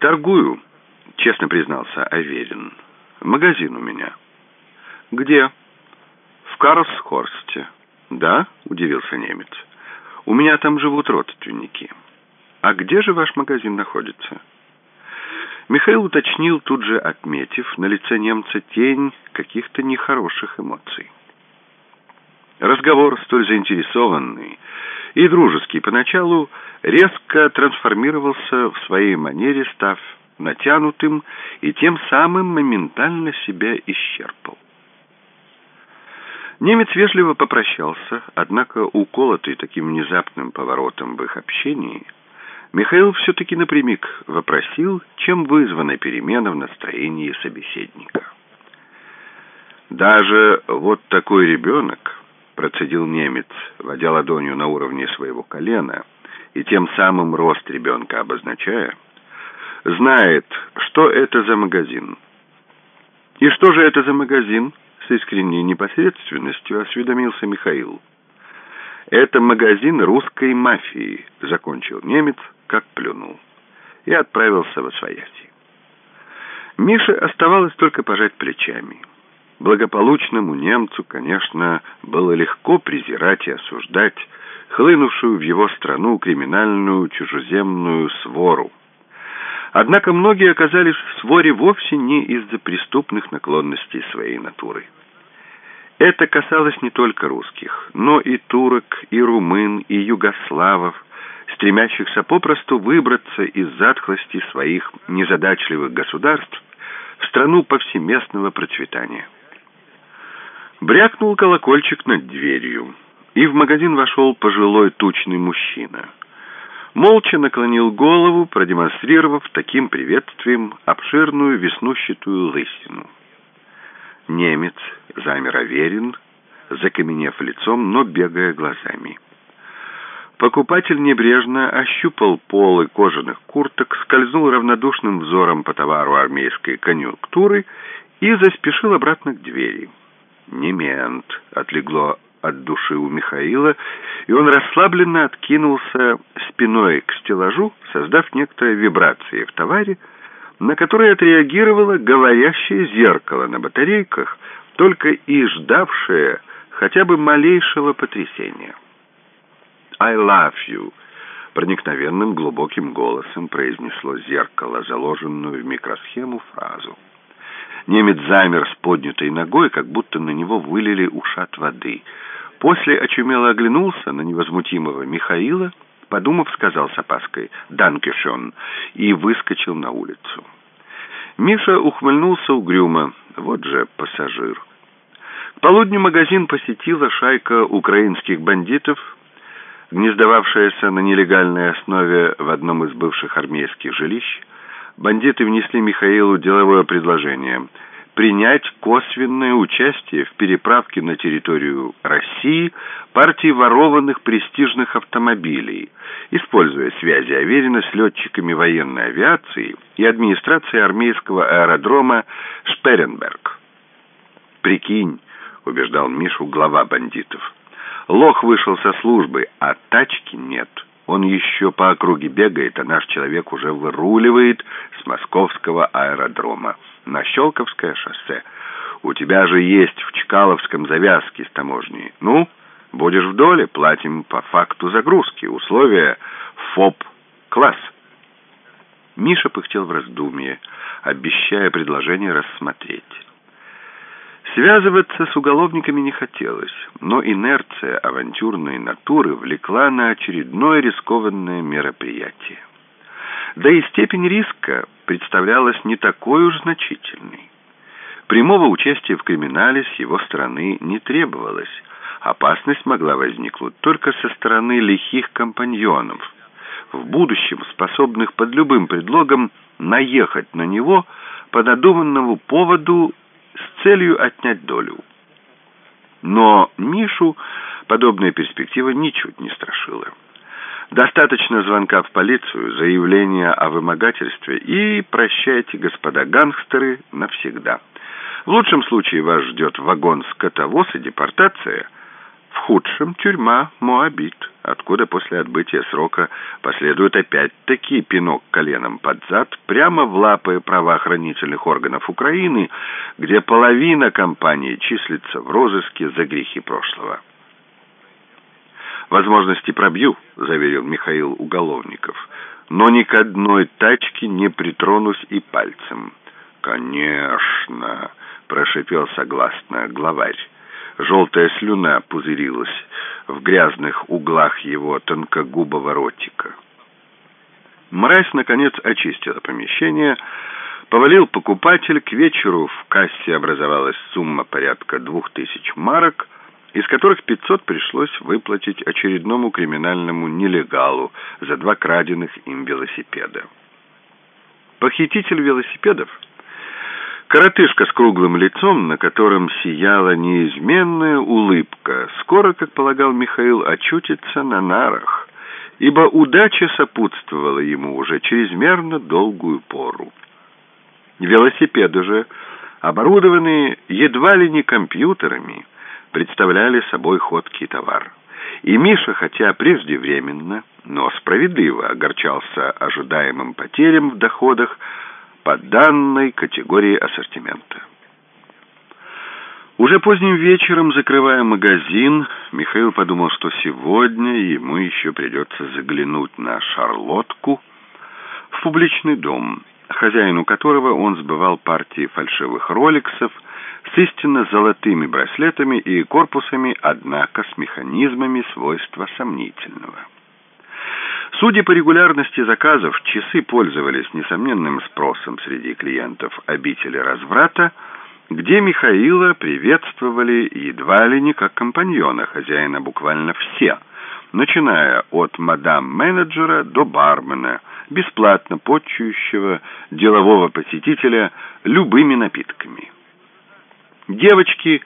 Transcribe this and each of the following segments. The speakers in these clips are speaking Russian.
«Торгую», — честно признался Аверин. «Магазин у меня». «Где?» «В Карлсхорсте». «Да?» — удивился немец. «У меня там живут родственники». «А где же ваш магазин находится?» Михаил уточнил, тут же отметив на лице немца тень каких-то нехороших эмоций. Разговор, столь заинтересованный и дружеский поначалу, резко трансформировался в своей манере, став натянутым и тем самым моментально себя исчерпал. Немец вежливо попрощался, однако уколотый таким внезапным поворотом в их общении, Михаил все-таки напрямик вопросил, чем вызвана перемена в настроении собеседника. «Даже вот такой ребенок», — процедил немец, водя ладонью на уровне своего колена, и тем самым рост ребенка обозначая, знает, что это за магазин. «И что же это за магазин?» с искренней непосредственностью осведомился Михаил. «Это магазин русской мафии», — закончил немец, как плюнул, и отправился во свояси. Мише оставалось только пожать плечами. Благополучному немцу, конечно, было легко презирать и осуждать хлынувшую в его страну криминальную чужеземную свору. Однако многие оказались в своре вовсе не из-за преступных наклонностей своей натуры. Это касалось не только русских, но и турок, и румын, и югославов, стремящихся попросту выбраться из затхлости своих незадачливых государств в страну повсеместного процветания. Брякнул колокольчик над дверью, и в магазин вошел пожилой тучный мужчина. Молча наклонил голову, продемонстрировав таким приветствием обширную веснущатую лысину. Немец замер Аверин, закаменев лицом, но бегая глазами. Покупатель небрежно ощупал полы кожаных курток, скользнул равнодушным взором по товару армейской конъюнктуры и заспешил обратно к двери. «Немент!» — отлегло от души у Михаила, и он расслабленно откинулся спиной к стеллажу, создав некоторые вибрации в товаре, на которые отреагировало говорящее зеркало на батарейках, только и ждавшее хотя бы малейшего потрясения. «I love you», — проникновенным глубоким голосом произнесло зеркало, заложенную в микросхему фразу. Немец замер с поднятой ногой, как будто на него вылили ушат воды. После очумело оглянулся на невозмутимого Михаила, подумав, сказал с опаской «Данкешон» и выскочил на улицу. Миша ухмыльнулся угрюмо. Вот же пассажир. К полудню магазин посетила шайка украинских бандитов, гнездовавшаяся на нелегальной основе в одном из бывших армейских жилищ. Бандиты внесли Михаилу деловое предложение – принять косвенное участие в переправке на территорию России партии ворованных престижных автомобилей, используя связи Аверина с летчиками военной авиации и администрацией армейского аэродрома Шперенберг. «Прикинь», — убеждал Мишу глава бандитов, — «лох вышел со службы, а тачки нет». Он еще по округе бегает, а наш человек уже выруливает с московского аэродрома на Щелковское шоссе. У тебя же есть в Чкаловском завязки с таможней. Ну, будешь в доле, платим по факту загрузки. Условия ФОП-класс. Миша пыхтел в раздумье, обещая предложение рассмотреть. Связываться с уголовниками не хотелось, но инерция авантюрной натуры влекла на очередное рискованное мероприятие. Да и степень риска представлялась не такой уж значительной. Прямого участия в криминале с его стороны не требовалось. Опасность могла возникнуть только со стороны лихих компаньонов, в будущем способных под любым предлогом наехать на него по надуманному поводу с целью отнять долю. Но Мишу подобная перспектива ничуть не страшила. Достаточно звонка в полицию, заявления о вымогательстве и прощайте, господа гангстеры, навсегда. В лучшем случае вас ждет вагон скотовоз и депортация, В худшем тюрьма Моабит, откуда после отбытия срока последует опять-таки пинок коленом под зад прямо в лапы правоохранительных органов Украины, где половина компании числится в розыске за грехи прошлого. «Возможности пробью», — заверил Михаил Уголовников, «но ни к одной тачке не притронусь и пальцем». «Конечно», — прошипел согласно главарь. Желтая слюна пузырилась в грязных углах его тонкогубого ротика. Мразь, наконец, очистила помещение, повалил покупатель, к вечеру в кассе образовалась сумма порядка двух тысяч марок, из которых 500 пришлось выплатить очередному криминальному нелегалу за два краденных им велосипеда. Похититель велосипедов — Коротышка с круглым лицом, на котором сияла неизменная улыбка, скоро, как полагал Михаил, очутится на нарах, ибо удача сопутствовала ему уже чрезмерно долгую пору. Велосипеды же, оборудованные едва ли не компьютерами, представляли собой ходкий товар. И Миша, хотя преждевременно, но справедливо огорчался ожидаемым потерям в доходах, по данной категории ассортимента. Уже поздним вечером, закрывая магазин, Михаил подумал, что сегодня ему еще придется заглянуть на «Шарлотку» в публичный дом, хозяину которого он сбывал партии фальшивых роликсов с истинно золотыми браслетами и корпусами, однако с механизмами свойства сомнительного. Судя по регулярности заказов, часы пользовались несомненным спросом среди клиентов обители разврата, где Михаила приветствовали едва ли не как компаньона хозяина буквально все, начиная от мадам-менеджера до бармена, бесплатно почующего делового посетителя любыми напитками. Девочки,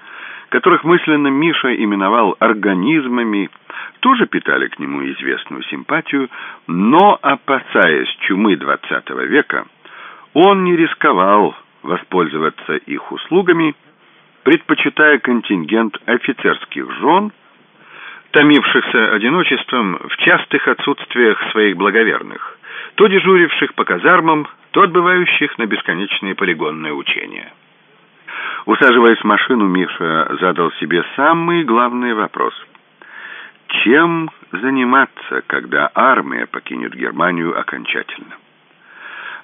которых мысленно Миша именовал организмами, тоже питали к нему известную симпатию, но, опасаясь чумы XX века, он не рисковал воспользоваться их услугами, предпочитая контингент офицерских жен, томившихся одиночеством в частых отсутствиях своих благоверных, то дежуривших по казармам, то отбывающих на бесконечные полигонные учения. Усаживаясь в машину, Миша задал себе самый главный вопрос – чем заниматься, когда армия покинет Германию окончательно?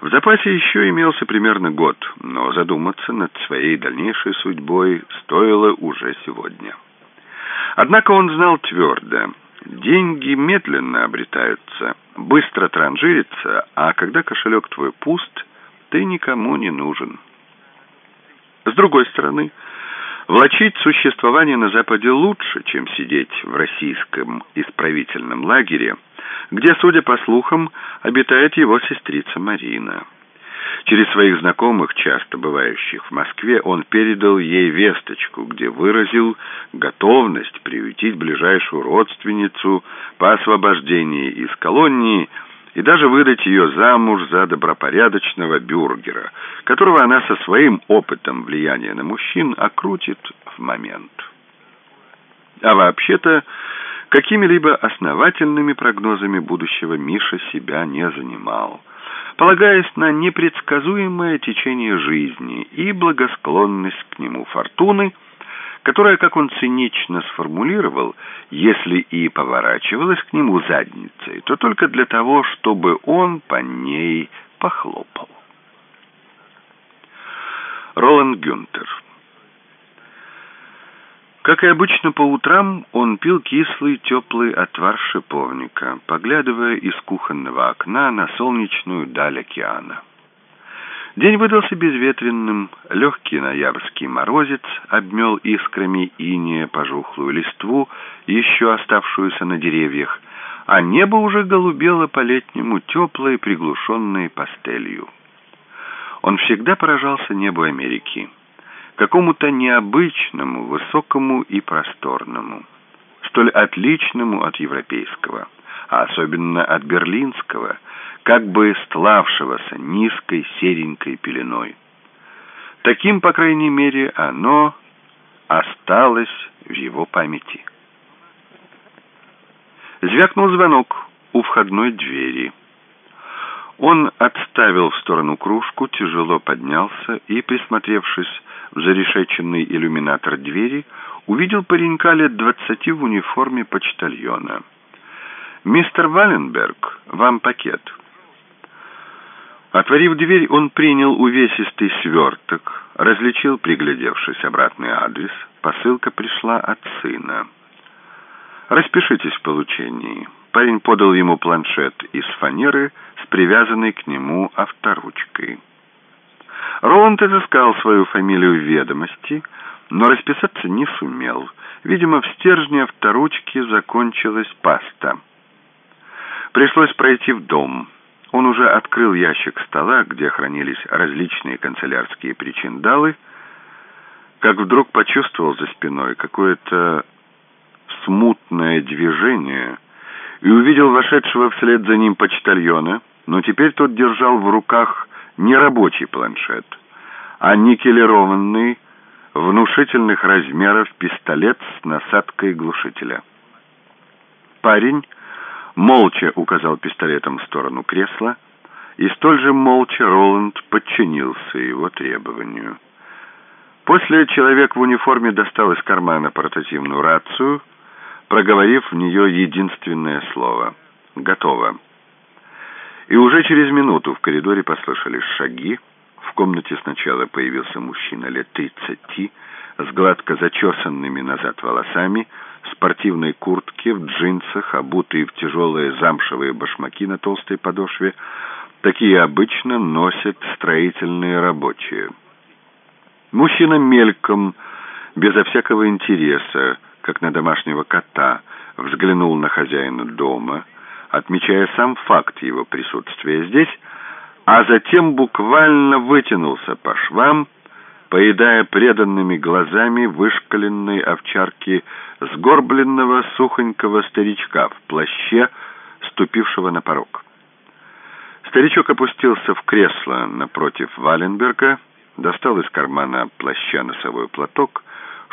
В запасе еще имелся примерно год, но задуматься над своей дальнейшей судьбой стоило уже сегодня. Однако он знал твердо, деньги медленно обретаются, быстро транжирятся, а когда кошелек твой пуст, ты никому не нужен. С другой стороны, Влачить существование на Западе лучше, чем сидеть в российском исправительном лагере, где, судя по слухам, обитает его сестрица Марина. Через своих знакомых, часто бывающих в Москве, он передал ей весточку, где выразил готовность приютить ближайшую родственницу по освобождении из колонии – и даже выдать ее замуж за добропорядочного бюргера, которого она со своим опытом влияния на мужчин окрутит в момент. А вообще-то, какими-либо основательными прогнозами будущего Миша себя не занимал, полагаясь на непредсказуемое течение жизни и благосклонность к нему фортуны – которая, как он цинично сформулировал, если и поворачивалась к нему задницей, то только для того, чтобы он по ней похлопал. Роланд Гюнтер Как и обычно по утрам, он пил кислый теплый отвар шиповника, поглядывая из кухонного окна на солнечную даль океана. День выдался безветренным, легкий ноябрьский морозец обмел искрами иния пожухлую листву, еще оставшуюся на деревьях, а небо уже голубело по-летнему теплой, приглушенной пастелью. Он всегда поражался небу Америки, какому-то необычному, высокому и просторному, столь отличному от европейского, а особенно от берлинского – как бы стлавшегося низкой серенькой пеленой. Таким, по крайней мере, оно осталось в его памяти. Звякнул звонок у входной двери. Он отставил в сторону кружку, тяжело поднялся и, присмотревшись в зарешеченный иллюминатор двери, увидел паренька лет двадцати в униформе почтальона. «Мистер Валенберг, вам пакет». Отворив дверь, он принял увесистый сверток, различил, приглядевшись, обратный адрес. Посылка пришла от сына. «Распишитесь в получении». Парень подал ему планшет из фанеры с привязанной к нему авторучкой. Роланд изыскал свою фамилию в ведомости, но расписаться не сумел. Видимо, в стержне авторучки закончилась паста. Пришлось пройти в дом. Он уже открыл ящик стола, где хранились различные канцелярские причиндалы, как вдруг почувствовал за спиной какое-то смутное движение и увидел вошедшего вслед за ним почтальона, но теперь тот держал в руках не рабочий планшет, а никелированный, внушительных размеров пистолет с насадкой глушителя. Парень молча указал пистолетом в сторону кресла, и столь же молча Роланд подчинился его требованию. После человек в униформе достал из кармана портативную рацию, проговорив в нее единственное слово «Готово». И уже через минуту в коридоре послышались шаги. В комнате сначала появился мужчина лет тридцати, с гладко зачесанными назад волосами, в спортивной куртке, в джинсах, обутые в тяжелые замшевые башмаки на толстой подошве. Такие обычно носят строительные рабочие. Мужчина мельком, безо всякого интереса, как на домашнего кота, взглянул на хозяина дома, отмечая сам факт его присутствия здесь, а затем буквально вытянулся по швам, поедая преданными глазами вышкаленной овчарки сгорбленного сухонького старичка в плаще, ступившего на порог. Старичок опустился в кресло напротив Валенберга, достал из кармана плаща носовой платок,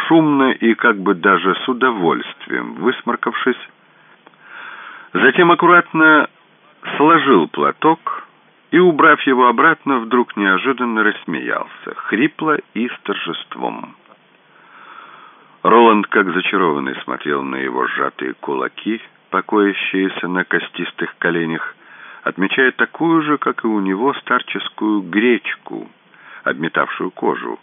шумно и как бы даже с удовольствием высморкавшись, затем аккуратно сложил платок и, убрав его обратно, вдруг неожиданно рассмеялся, хрипло и с торжеством. Роланд, как зачарованный, смотрел на его сжатые кулаки, покоящиеся на костистых коленях, отмечая такую же, как и у него, старческую гречку, обметавшую кожу,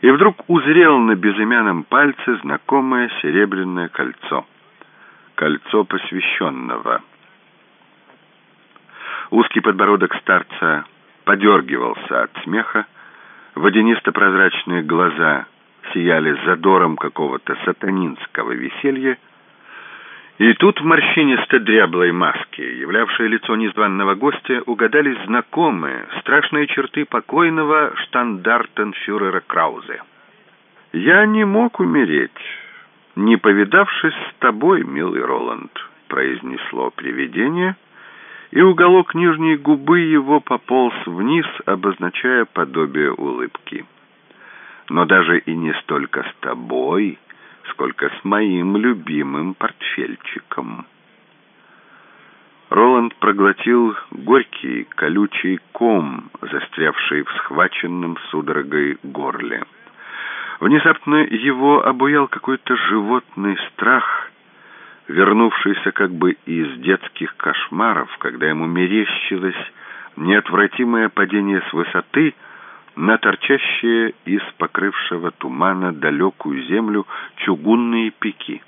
и вдруг узрел на безымянном пальце знакомое серебряное кольцо. Кольцо посвященного. Узкий подбородок старца подергивался от смеха, водянисто-прозрачные глаза сияли задором какого-то сатанинского веселья, и тут в морщинисто-дряблой маске, являвшей лицо незваного гостя, угадались знакомые, страшные черты покойного штандартенфюрера Краузе. «Я не мог умереть, не повидавшись с тобой, милый Роланд», — произнесло привидение, и уголок нижней губы его пополз вниз, обозначая подобие улыбки. «Но даже и не столько с тобой», сколько с моим любимым портфельчиком. Роланд проглотил горький, колючий ком, застрявший в схваченном судорогой горле. Внезапно его обуял какой-то животный страх, вернувшийся как бы из детских кошмаров, когда ему мерещилось неотвратимое падение с высоты — на торчащие из покрывшего тумана далекую землю чугунные пики.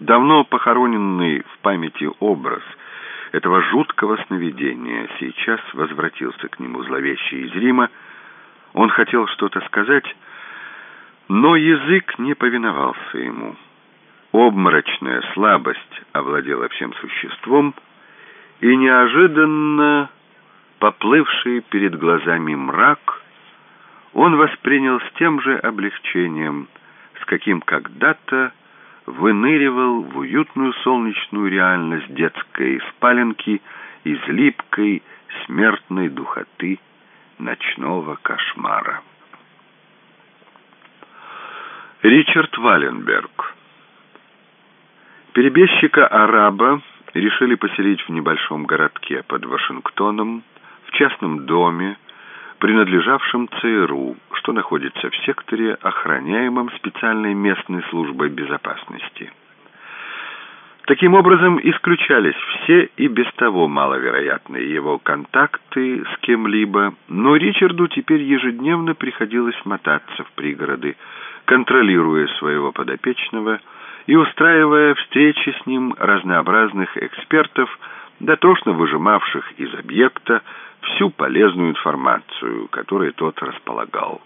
Давно похороненный в памяти образ этого жуткого сновидения сейчас возвратился к нему зловеще из Рима. Он хотел что-то сказать, но язык не повиновался ему. Обморочная слабость овладела всем существом, и неожиданно поплывший перед глазами мрак, он воспринял с тем же облегчением, с каким когда-то выныривал в уютную солнечную реальность детской спаленки из липкой смертной духоты ночного кошмара. Ричард Валенберг Перебежчика-араба решили поселить в небольшом городке под Вашингтоном, в частном доме, принадлежавшем ЦРУ, что находится в секторе, охраняемом специальной местной службой безопасности. Таким образом, исключались все и без того маловероятные его контакты с кем-либо, но Ричарду теперь ежедневно приходилось мотаться в пригороды, контролируя своего подопечного и устраивая встречи с ним разнообразных экспертов, дотошно выжимавших из объекта всю полезную информацию, которой тот располагал.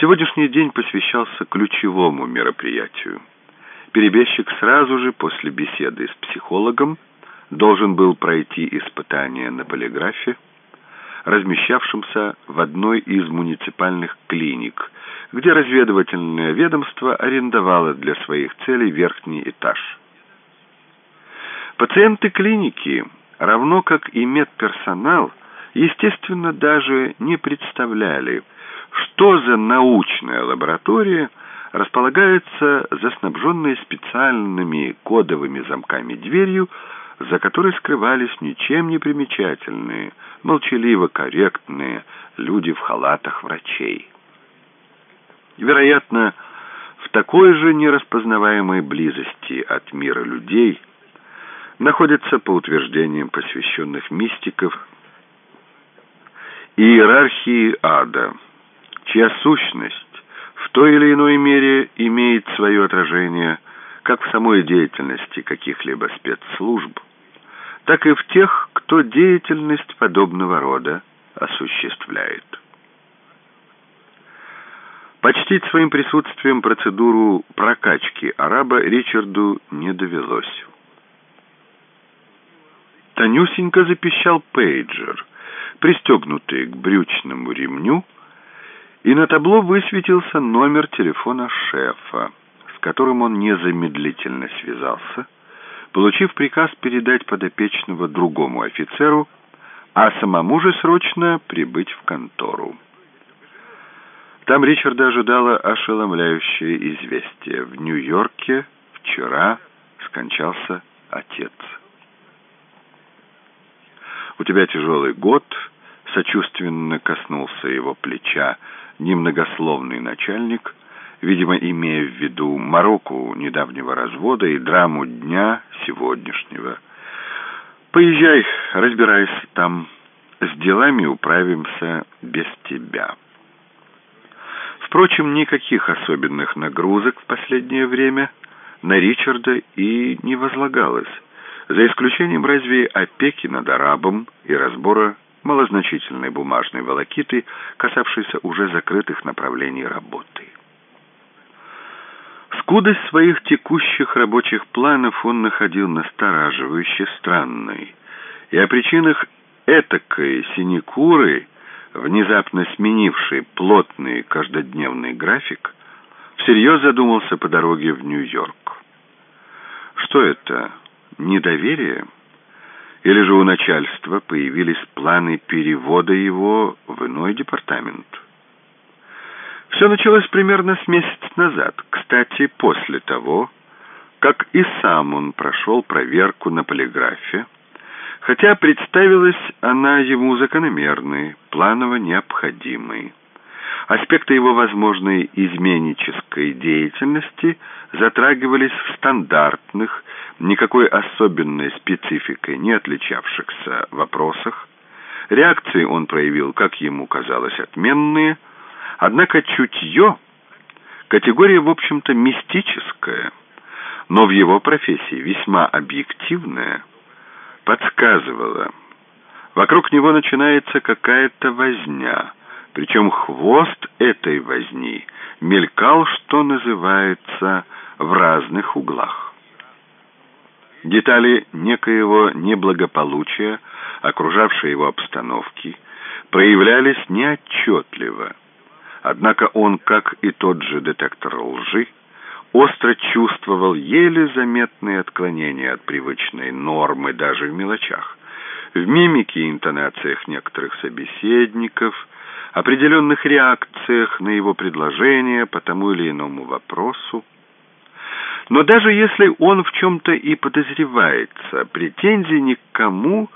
Сегодняшний день посвящался ключевому мероприятию. Перебежчик сразу же после беседы с психологом должен был пройти испытание на полиграфе, размещавшемся в одной из муниципальных клиник, где разведывательное ведомство арендовало для своих целей верхний этаж. Пациенты клиники, равно как и медперсонал, естественно, даже не представляли, что за научная лаборатория располагается за снабженной специальными кодовыми замками дверью, за которой скрывались ничем не примечательные, молчаливо корректные люди в халатах врачей. Вероятно, в такой же нераспознаваемой близости от мира людей находятся, по утверждениям посвященных мистиков, иерархии ада, чья сущность в той или иной мере имеет свое отражение как в самой деятельности каких-либо спецслужб, так и в тех, кто деятельность подобного рода осуществляет. Почтить своим присутствием процедуру прокачки араба Ричарду не довелось. Тонюсенько запищал пейджер, пристегнутый к брючному ремню, и на табло высветился номер телефона шефа, с которым он незамедлительно связался, получив приказ передать подопечного другому офицеру, а самому же срочно прибыть в контору. Там Ричарда ожидало ошеломляющее известие. В Нью-Йорке вчера скончался отец. «У тебя тяжелый год», — сочувственно коснулся его плеча немногословный начальник, видимо, имея в виду мороку недавнего развода и драму дня сегодняшнего. «Поезжай, разбирайся там, с делами управимся без тебя». Впрочем, никаких особенных нагрузок в последнее время на Ричарда и не возлагалось, за исключением разве опеки над арабом и разбора малозначительной бумажной волокиты, касавшейся уже закрытых направлений работы. Скудость своих текущих рабочих планов он находил настораживающе странной, и о причинах этакой синекуры – внезапно сменивший плотный каждодневный график, всерьез задумался по дороге в Нью-Йорк. Что это, недоверие? Или же у начальства появились планы перевода его в иной департамент? Все началось примерно с месяца назад, кстати, после того, как и сам он прошел проверку на полиграфе, хотя представилась она ему закономерной, планово необходимой. Аспекты его возможной изменнической деятельности затрагивались в стандартных, никакой особенной спецификой не отличавшихся вопросах. Реакции он проявил, как ему казалось, отменные, однако чутье — категория, в общем-то, мистическая, но в его профессии весьма объективная — подсказывала. Вокруг него начинается какая-то возня, причем хвост этой возни мелькал, что называется, в разных углах. Детали некоего неблагополучия, окружавшей его обстановки, проявлялись неотчетливо. Однако он, как и тот же детектор лжи, остро чувствовал еле заметные отклонения от привычной нормы даже в мелочах. В мимике и интонациях некоторых собеседников, определенных реакциях на его предложения по тому или иному вопросу. Но даже если он в чем-то и подозревается, претензий ни к кому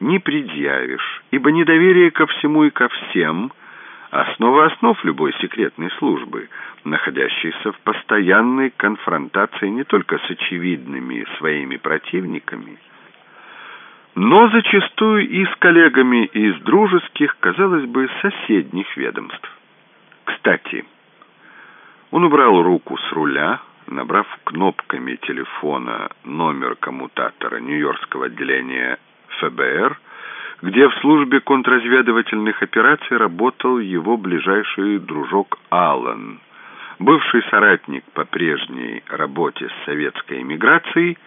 не предъявишь, ибо недоверие ко всему и ко всем — основа основ любой секретной службы, находящейся в постоянной конфронтации не только с очевидными своими противниками, но зачастую и с коллегами из дружеских, казалось бы, соседних ведомств. Кстати, он убрал руку с руля, набрав кнопками телефона номер коммутатора Нью-Йоркского отделения ФБР, где в службе контрразведывательных операций работал его ближайший дружок Аллан, бывший соратник по прежней работе с советской эмиграцией,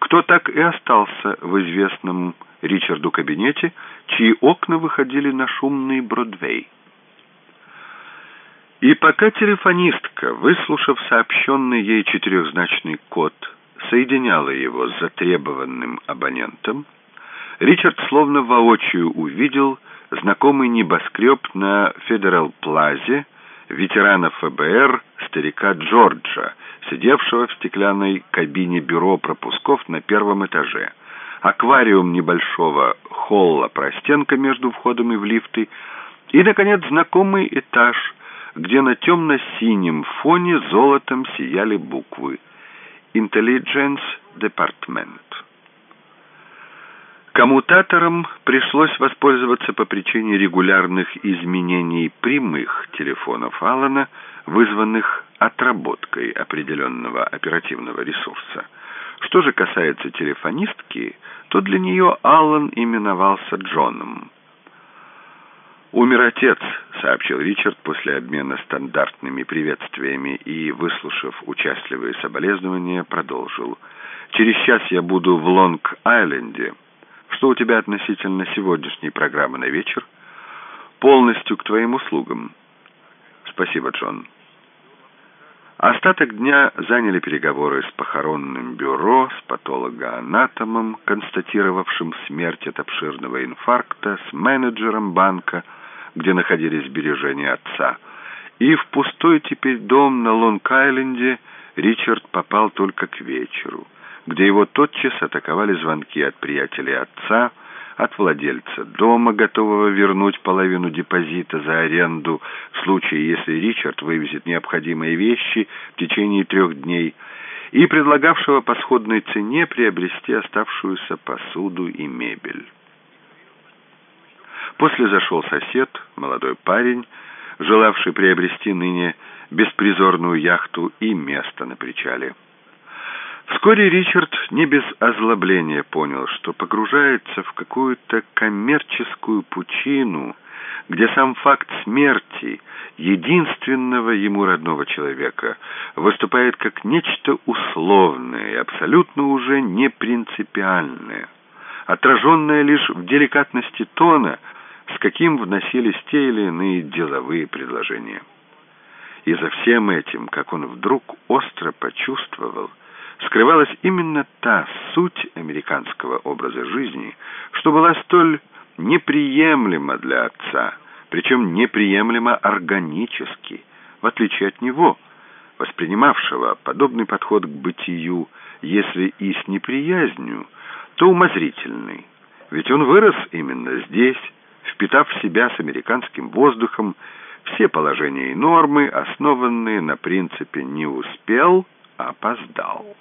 кто так и остался в известном Ричарду кабинете, чьи окна выходили на шумный Бродвей. И пока телефонистка, выслушав сообщенный ей четырехзначный код, соединяла его с затребованным абонентом, Ричард словно воочию увидел знакомый небоскреб на Федерал-Плазе ветерана ФБР старика Джорджа, сидевшего в стеклянной кабине бюро пропусков на первом этаже, аквариум небольшого холла простенка между входами в лифты и, наконец, знакомый этаж – где на темно-синем фоне золотом сияли буквы «Intelligence Department». Коммутаторам пришлось воспользоваться по причине регулярных изменений прямых телефонов Аллана, вызванных отработкой определенного оперативного ресурса. Что же касается телефонистки, то для нее Аллан именовался Джоном. «Умер отец», — сообщил Ричард после обмена стандартными приветствиями и, выслушав участливые соболезнования, продолжил. «Через час я буду в Лонг-Айленде. Что у тебя относительно сегодняшней программы на вечер?» «Полностью к твоим услугам». «Спасибо, Джон». Остаток дня заняли переговоры с похоронным бюро, с патологоанатомом, констатировавшим смерть от обширного инфаркта, с менеджером банка, где находились сбережения отца. И в пустой теперь дом на Лонг-Айленде Ричард попал только к вечеру, где его тотчас атаковали звонки от приятелей отца, от владельца дома, готового вернуть половину депозита за аренду в случае, если Ричард вывезет необходимые вещи в течение трех дней, и предлагавшего по сходной цене приобрести оставшуюся посуду и мебель. После зашел сосед, молодой парень, желавший приобрести ныне беспризорную яхту и место на причале. Вскоре Ричард не без озлобления понял, что погружается в какую-то коммерческую пучину, где сам факт смерти единственного ему родного человека выступает как нечто условное и абсолютно уже не принципиальное, отраженное лишь в деликатности тона, с каким вносились те или иные деловые предложения. И за всем этим, как он вдруг остро почувствовал, скрывалась именно та суть американского образа жизни, что была столь неприемлема для отца, причем неприемлема органически, в отличие от него, воспринимавшего подобный подход к бытию, если и с неприязнью, то умозрительный. Ведь он вырос именно здесь, впитав в себя с американским воздухом все положения и нормы, основанные на принципе «не успел, опоздал».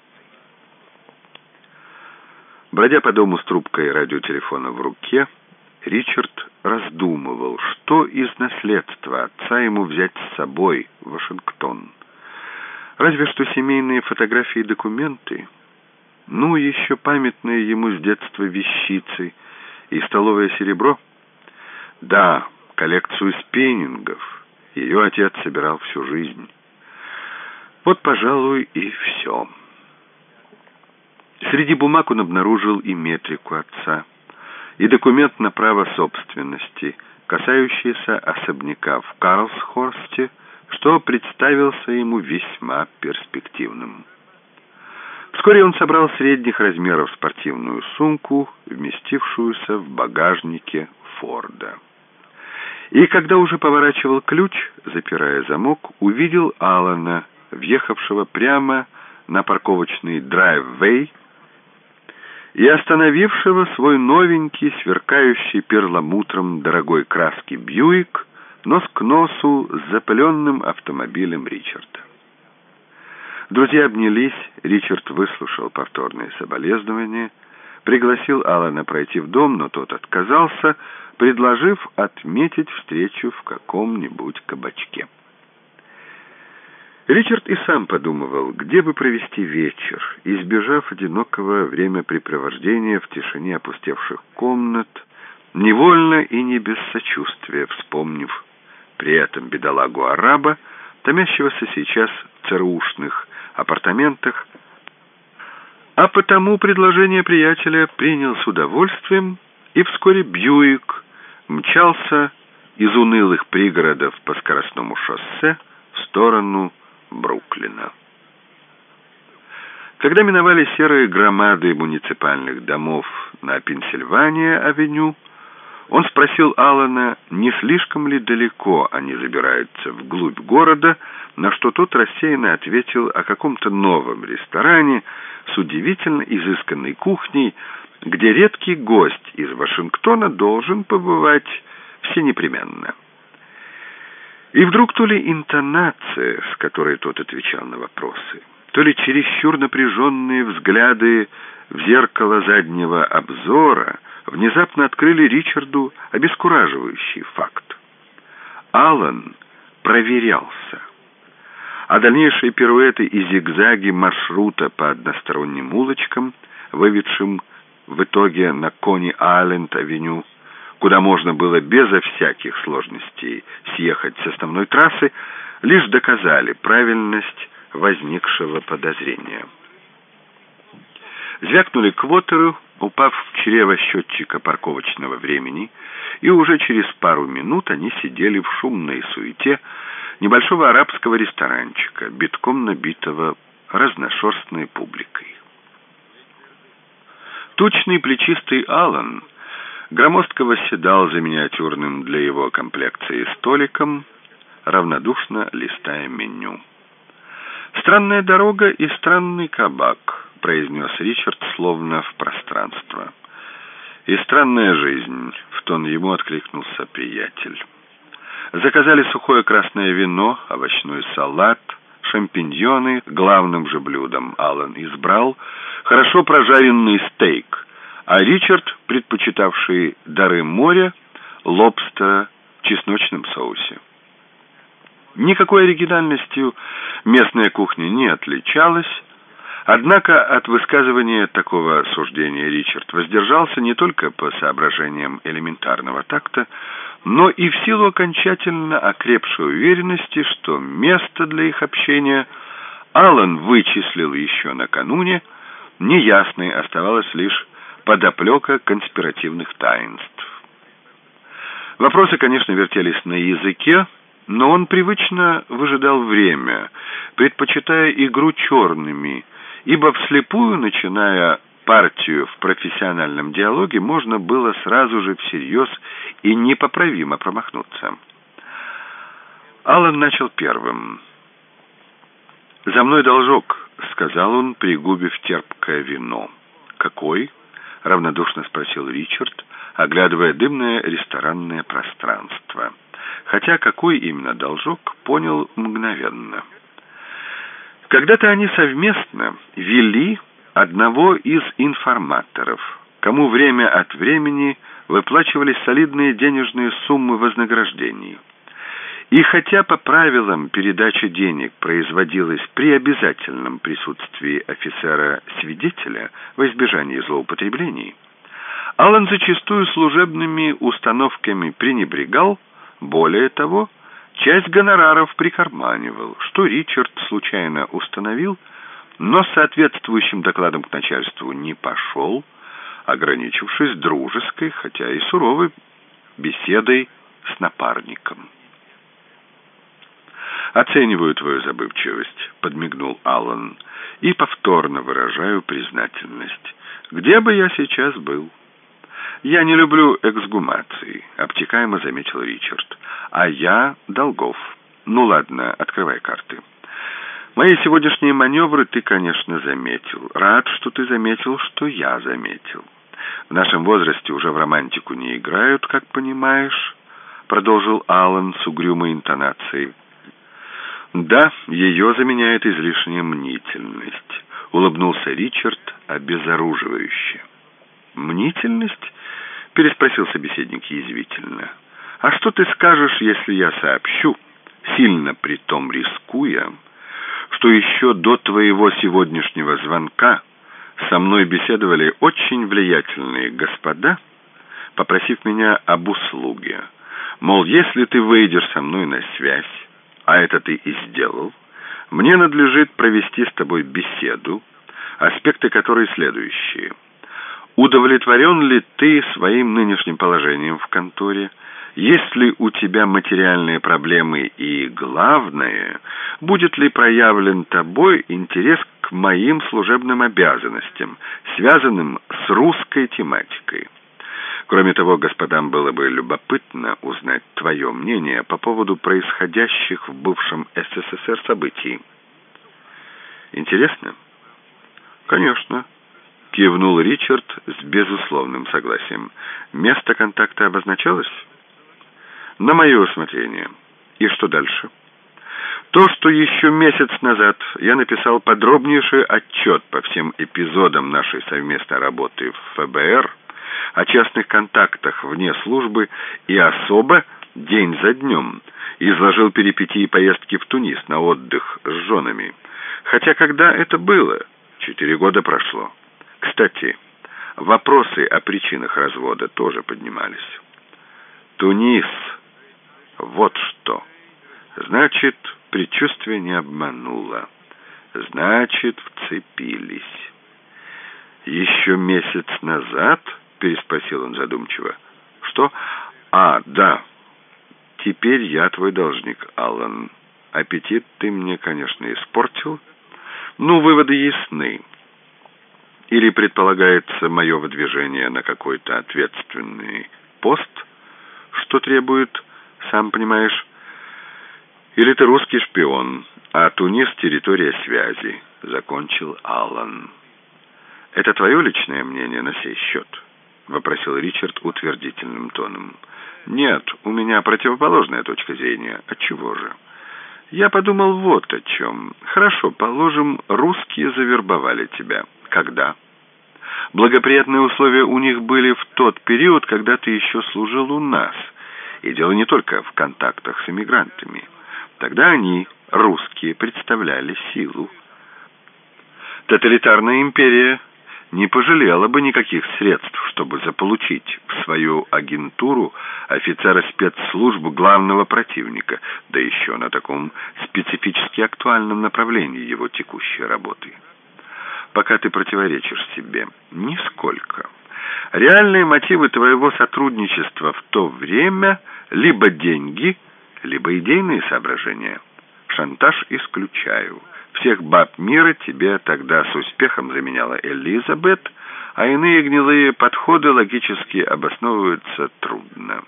Бродя по дому с трубкой радиотелефона в руке, Ричард раздумывал, что из наследства отца ему взять с собой в Вашингтон. Разве что семейные фотографии и документы, ну, еще памятные ему с детства вещицы и столовое серебро — да, коллекцию спиннингов. Ее отец собирал всю жизнь. Вот, пожалуй, и все. Среди бумаг он обнаружил и метрику отца, и документ на право собственности, касающийся особняка в Карлсхорсте, что представился ему весьма перспективным. Вскоре он собрал средних размеров спортивную сумку, вместившуюся в багажнике Форда. И когда уже поворачивал ключ, запирая замок, увидел Алана, въехавшего прямо на парковочный драйв-вей и остановившего свой новенький, сверкающий перламутром дорогой краски Бьюик нос к носу с запыленным автомобилем Ричарда. Друзья обнялись, Ричард выслушал повторные соболезнования, пригласил Алана пройти в дом, но тот отказался, предложив отметить встречу в каком-нибудь кабачке. Ричард и сам подумывал, где бы провести вечер, избежав одинокого времяпрепровождения в тишине опустевших комнат, невольно и не без сочувствия вспомнив при этом бедолагу-араба, томящегося сейчас в ЦРУшных апартаментах, а потому предложение приятеля принял с удовольствием, и вскоре Бьюик мчался из унылых пригородов по скоростному шоссе в сторону Бруклина. Когда миновали серые громады муниципальных домов на Пенсильвания-авеню, он спросил Алана, не слишком ли далеко они забираются вглубь города, на что тот рассеянно ответил о каком-то новом ресторане с удивительно изысканной кухней, где редкий гость из Вашингтона должен побывать всенепременно. И вдруг то ли интонация, с которой тот отвечал на вопросы, то ли чересчур напряженные взгляды в зеркало заднего обзора внезапно открыли Ричарду обескураживающий факт. Алан проверялся, а дальнейшие пируэты и зигзаги маршрута по односторонним улочкам, выведшим в итоге на Кони-Айленд-авеню, куда можно было безо всяких сложностей съехать с основной трассы, лишь доказали правильность возникшего подозрения. Звякнули квотеры, упав в чрево счетчика парковочного времени, и уже через пару минут они сидели в шумной суете небольшого арабского ресторанчика, битком набитого разношерстной публикой. Тучный плечистый Алан громоздко восседал за миниатюрным для его комплекции столиком, равнодушно листая меню. «Странная дорога и странный кабак», — произнес Ричард словно в пространство. «И странная жизнь», — в тон ему откликнулся приятель. Заказали сухое красное вино, овощной салат, шампиньоны, главным же блюдом Аллан избрал, хорошо прожаренный стейк — а Ричард, предпочитавший дары моря, лобстера в чесночном соусе. Никакой оригинальностью местная кухня не отличалась, однако от высказывания такого суждения Ричард воздержался не только по соображениям элементарного такта, но и в силу окончательно окрепшей уверенности, что место для их общения Аллан вычислил еще накануне, неясной оставалось лишь подоплека конспиративных таинств. Вопросы, конечно, вертелись на языке, но он привычно выжидал время, предпочитая игру черными, ибо вслепую, начиная партию в профессиональном диалоге, можно было сразу же всерьез и непоправимо промахнуться. Аллан начал первым. «За мной должок», — сказал он, пригубив терпкое вино. «Какой?» — равнодушно спросил Ричард, оглядывая дымное ресторанное пространство. Хотя какой именно должок, понял мгновенно. Когда-то они совместно вели одного из информаторов, кому время от времени выплачивались солидные денежные суммы вознаграждений — и хотя по правилам передача денег производилась при обязательном присутствии офицера-свидетеля во избежание злоупотреблений, Аллан зачастую служебными установками пренебрегал, более того, часть гонораров прикарманивал, что Ричард случайно установил, но с соответствующим докладом к начальству не пошел, ограничившись дружеской, хотя и суровой беседой с напарником. «Оцениваю твою забывчивость», — подмигнул Аллан, «и повторно выражаю признательность. Где бы я сейчас был?» «Я не люблю эксгумации», — обтекаемо заметил Ричард. «А я Долгов. Ну ладно, открывай карты». Мои сегодняшние маневры ты, конечно, заметил. Рад, что ты заметил, что я заметил. В нашем возрасте уже в романтику не играют, как понимаешь, продолжил Аллан с угрюмой интонацией. Да, ее заменяет излишняя мнительность, улыбнулся Ричард обезоруживающе. Мнительность? переспросил собеседник язвительно. А что ты скажешь, если я сообщу, сильно притом рискуя, что еще до твоего сегодняшнего звонка со мной беседовали очень влиятельные господа, попросив меня об услуге. Мол, если ты выйдешь со мной на связь, а это ты и сделал, мне надлежит провести с тобой беседу, аспекты которой следующие. Удовлетворен ли ты своим нынешним положением в конторе? Есть ли у тебя материальные проблемы и, главное, будет ли проявлен тобой интерес к моим служебным обязанностям, связанным с русской тематикой? Кроме того, господам было бы любопытно узнать твое мнение по поводу происходящих в бывшем СССР событий. Интересно? Конечно. Кивнул Ричард с безусловным согласием. Место контакта обозначалось? На мое усмотрение. И что дальше? То, что еще месяц назад я написал подробнейший отчет по всем эпизодам нашей совместной работы в ФБР, о частных контактах вне службы и особо день за днем изложил перипетии поездки в Тунис на отдых с женами. Хотя когда это было? Четыре года прошло. Кстати, вопросы о причинах развода тоже поднимались. Тунис вот что. Значит, предчувствие не обмануло. Значит, вцепились. Еще месяц назад, переспросил он задумчиво. Что? А, да. Теперь я твой должник, Аллан. Аппетит ты мне, конечно, испортил. Ну, выводы ясны. Или предполагается мое выдвижение на какой-то ответственный пост, что требует сам понимаешь. Или ты русский шпион, а Тунис — территория связи», — закончил Аллан. «Это твое личное мнение на сей счет?» — вопросил Ричард утвердительным тоном. «Нет, у меня противоположная точка зрения. Отчего же?» «Я подумал вот о чем. Хорошо, положим, русские завербовали тебя. Когда?» «Благоприятные условия у них были в тот период, когда ты еще служил у нас». И дело не только в контактах с эмигрантами. Тогда они, русские, представляли силу. Тоталитарная империя не пожалела бы никаких средств, чтобы заполучить в свою агентуру офицера спецслужб главного противника, да еще на таком специфически актуальном направлении его текущей работы. Пока ты противоречишь себе, нисколько. Реальные мотивы твоего сотрудничества в то время либо деньги, либо идейные соображения. Шантаж исключаю. Всех баб мира тебе тогда с успехом заменяла Элизабет, а иные гнилые подходы логически обосновываются трудно.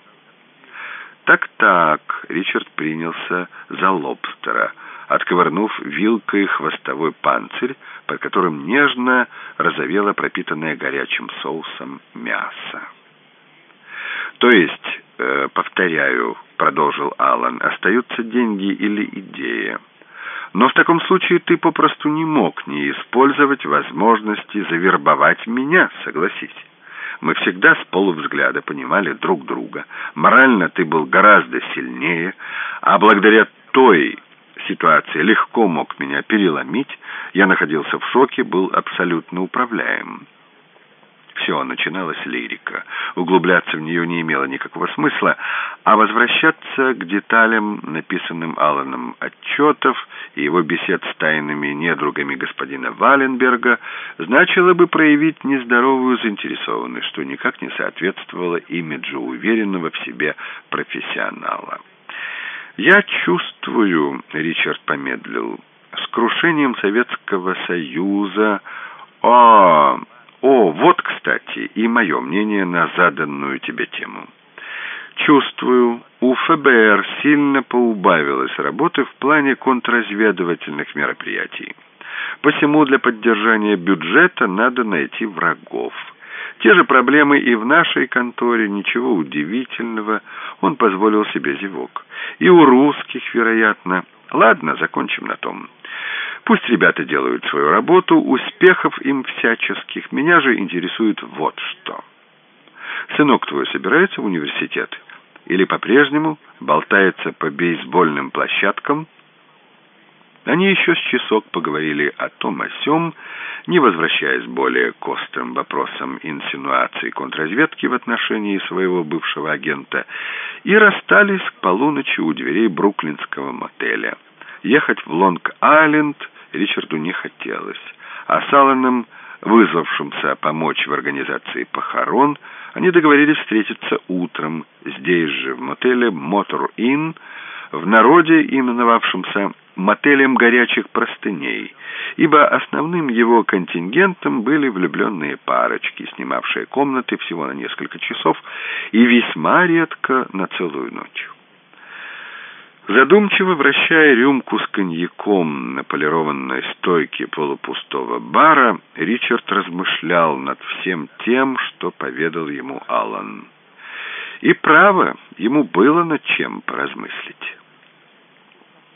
Так-так, Ричард принялся за лобстера — отковырнув вилкой хвостовой панцирь, под которым нежно разовело пропитанное горячим соусом мясо. «То есть, э, повторяю, — продолжил Аллан, — остаются деньги или идея. Но в таком случае ты попросту не мог не использовать возможности завербовать меня, согласись. Мы всегда с полувзгляда понимали друг друга. Морально ты был гораздо сильнее, а благодаря той ситуации легко мог меня переломить, я находился в шоке, был абсолютно управляем. Все, начиналась лирика. Углубляться в нее не имело никакого смысла, а возвращаться к деталям, написанным Алланом отчетов и его бесед с тайными недругами господина Валенберга, значило бы проявить нездоровую заинтересованность, что никак не соответствовало имиджу уверенного в себе профессионала. «Я чувствую», — Ричард помедлил, — «с крушением Советского Союза...» «О, о, вот, кстати, и мое мнение на заданную тебе тему. Чувствую, у ФБР сильно поубавилось работы в плане контрразведывательных мероприятий. Посему для поддержания бюджета надо найти врагов. Те же проблемы и в нашей конторе, ничего удивительного, он позволил себе зевок. И у русских, вероятно. Ладно, закончим на том. Пусть ребята делают свою работу, успехов им всяческих. Меня же интересует вот что. Сынок твой собирается в университет? Или по-прежнему болтается по бейсбольным площадкам? Они еще с часок поговорили о том о сём, не возвращаясь более к острым вопросам инсинуаций контрразведки в отношении своего бывшего агента, и расстались к полуночи у дверей бруклинского мотеля. Ехать в Лонг-Айленд Ричарду не хотелось, а с Алланом, вызвавшимся помочь в организации похорон, они договорились встретиться утром здесь же, в мотеле «Мотор Inn», в народе именовавшемся «мотелем горячих простыней», ибо основным его контингентом были влюбленные парочки, снимавшие комнаты всего на несколько часов и весьма редко на целую ночь. Задумчиво вращая рюмку с коньяком на полированной стойке полупустого бара, Ричард размышлял над всем тем, что поведал ему Аллан. И право, ему было над чем поразмыслить.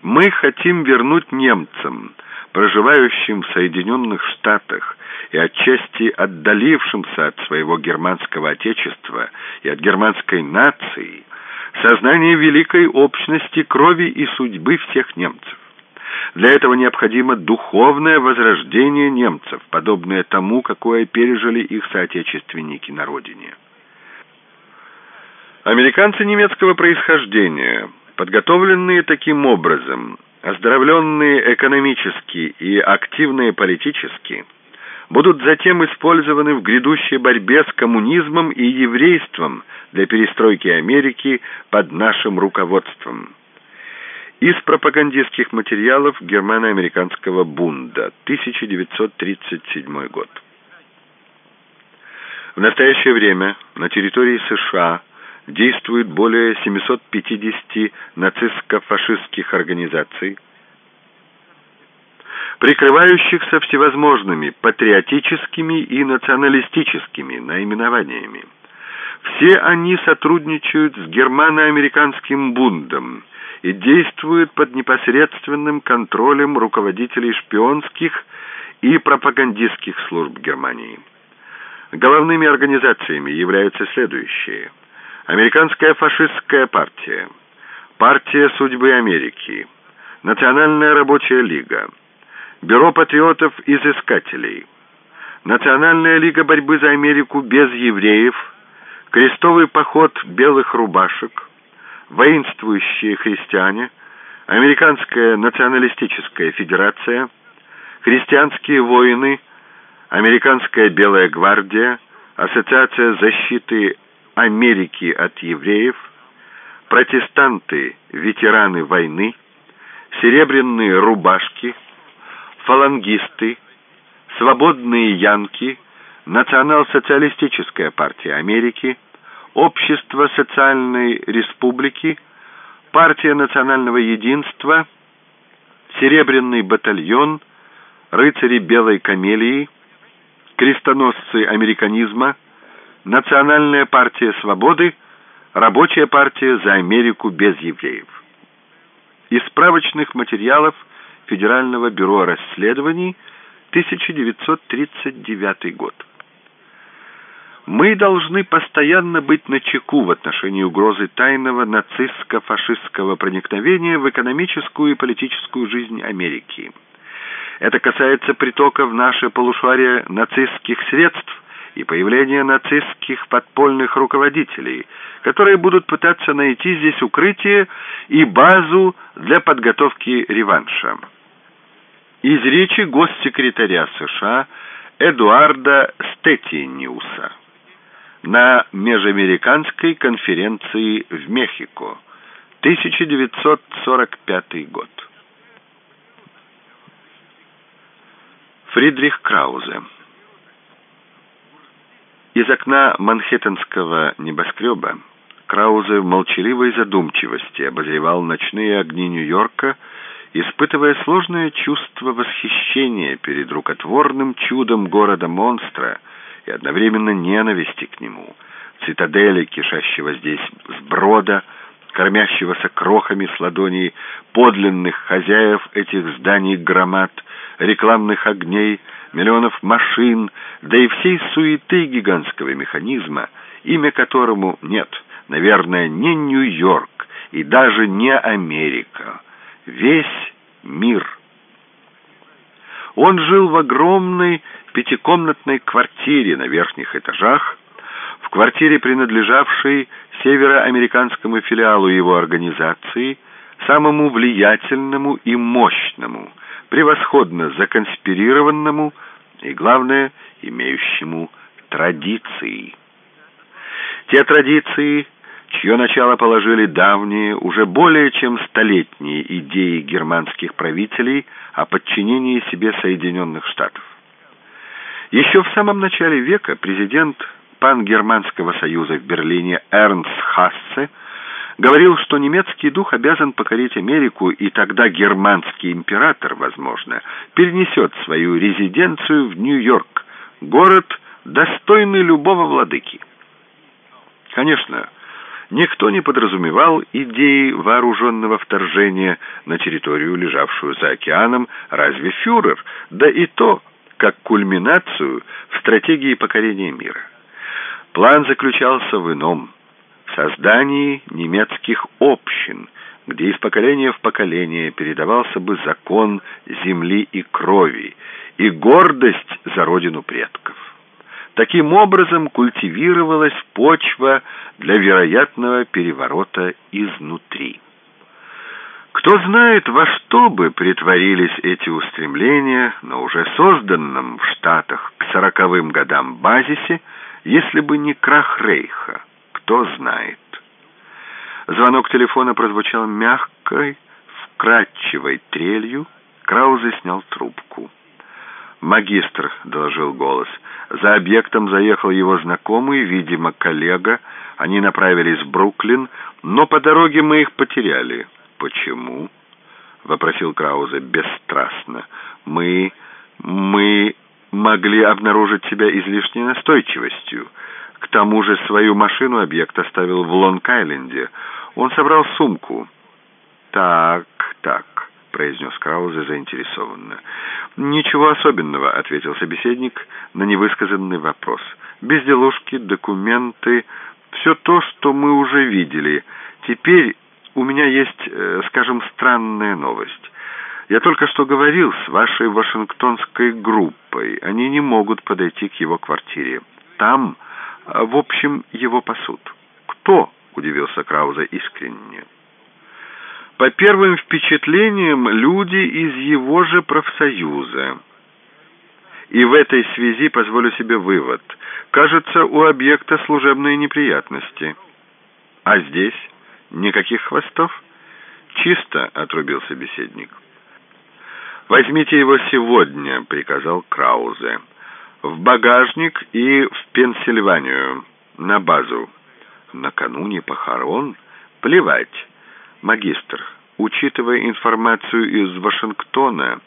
«Мы хотим вернуть немцам, проживающим в Соединенных Штатах и отчасти отдалившимся от своего германского отечества и от германской нации, сознание великой общности крови и судьбы всех немцев. Для этого необходимо духовное возрождение немцев, подобное тому, какое пережили их соотечественники на родине. Американцы немецкого происхождения, подготовленные таким образом, оздоровленные экономически и активные политически, будут затем использованы в грядущей борьбе с коммунизмом и еврейством для перестройки Америки под нашим руководством. Из пропагандистских материалов германо-американского бунда, 1937 год. В настоящее время на территории США действует более 750 нацистско-фашистских организаций, прикрывающихся всевозможными патриотическими и националистическими наименованиями. Все они сотрудничают с германо-американским бундом и действуют под непосредственным контролем руководителей шпионских и пропагандистских служб Германии. Головными организациями являются следующие. Американская фашистская партия, Партия судьбы Америки, Национальная рабочая лига, Бюро патриотов-изыскателей, Национальная лига борьбы за Америку без евреев, Крестовый поход белых рубашек, воинствующие христиане, Американская националистическая федерация, христианские воины, Американская белая гвардия, Ассоциация защиты Америки от евреев, протестанты, ветераны войны, серебряные рубашки – фалангисты, свободные янки, Национал-социалистическая партия Америки, Общество социальной республики, Партия национального единства, Серебряный батальон, Рыцари белой камелии, Крестоносцы американизма, Национальная партия свободы, Рабочая партия за Америку без евреев. Из справочных материалов – Федерального бюро расследований, 1939 год. Мы должны постоянно быть начеку в отношении угрозы тайного нацистско-фашистского проникновения в экономическую и политическую жизнь Америки. Это касается притока в наше полушарие нацистских средств и появления нацистских подпольных руководителей, которые будут пытаться найти здесь укрытие и базу для подготовки реванша из речи госсекретаря США Эдуарда Стеттиниуса на Межамериканской конференции в Мехико, 1945 год. Фридрих Краузе Из окна манхэттенского небоскреба Краузе в молчаливой задумчивости обозревал ночные огни Нью-Йорка, испытывая сложное чувство восхищения перед рукотворным чудом города-монстра и одновременно ненависти к нему, цитадели, кишащего здесь сброда, кормящегося крохами с ладоней подлинных хозяев этих зданий громад, рекламных огней, миллионов машин, да и всей суеты гигантского механизма, имя которому нет, наверное, не Нью-Йорк и даже не Америка, весь мир. Он жил в огромной пятикомнатной квартире на верхних этажах, в квартире, принадлежавшей североамериканскому филиалу его организации, самому влиятельному и мощному, превосходно законспирированному и, главное, имеющему традиции. Те традиции, чье начало положили давние, уже более чем столетние идеи германских правителей о подчинении себе Соединенных Штатов. Еще в самом начале века президент Пангерманского союза в Берлине Эрнст Хассе говорил, что немецкий дух обязан покорить Америку, и тогда германский император, возможно, перенесет свою резиденцию в Нью-Йорк, город, достойный любого владыки. Конечно, никто не подразумевал идеи вооруженного вторжения на территорию, лежавшую за океаном, разве фюрер, да и то, как кульминацию в стратегии покорения мира. План заключался в ином – создании немецких общин, где из поколения в поколение передавался бы закон земли и крови и гордость за родину предков. Таким образом культивировалась почва для вероятного переворота изнутри. Кто знает, во что бы притворились эти устремления на уже созданном в Штатах к сороковым годам базисе, если бы не крах Рейха, кто знает. Звонок телефона прозвучал мягкой, вкрадчивой трелью. Краузе снял трубку. «Магистр», — доложил голос, — «за объектом заехал его знакомый, видимо, коллега. Они направились в Бруклин, но по дороге мы их потеряли». «Почему?» — вопросил Краузе бесстрастно. «Мы... мы...» могли обнаружить себя излишней настойчивостью. К тому же свою машину объект оставил в Лонг-Айленде. Он собрал сумку. «Так, так», — произнес Краузе заинтересованно. «Ничего особенного», — ответил собеседник на невысказанный вопрос. «Безделушки, документы, все то, что мы уже видели. Теперь у меня есть, э, скажем, странная новость». Я только что говорил с вашей вашингтонской группой. Они не могут подойти к его квартире. Там, а, в общем, его пасут. Кто? Удивился Крауза искренне. По первым впечатлениям, люди из его же профсоюза. И в этой связи позволю себе вывод. Кажется, у объекта служебные неприятности. А здесь никаких хвостов? Чисто, отрубил собеседник. «Возьмите его сегодня», — приказал Краузе. «В багажник и в Пенсильванию, на базу». «Накануне похорон? Плевать. Магистр, учитывая информацию из Вашингтона,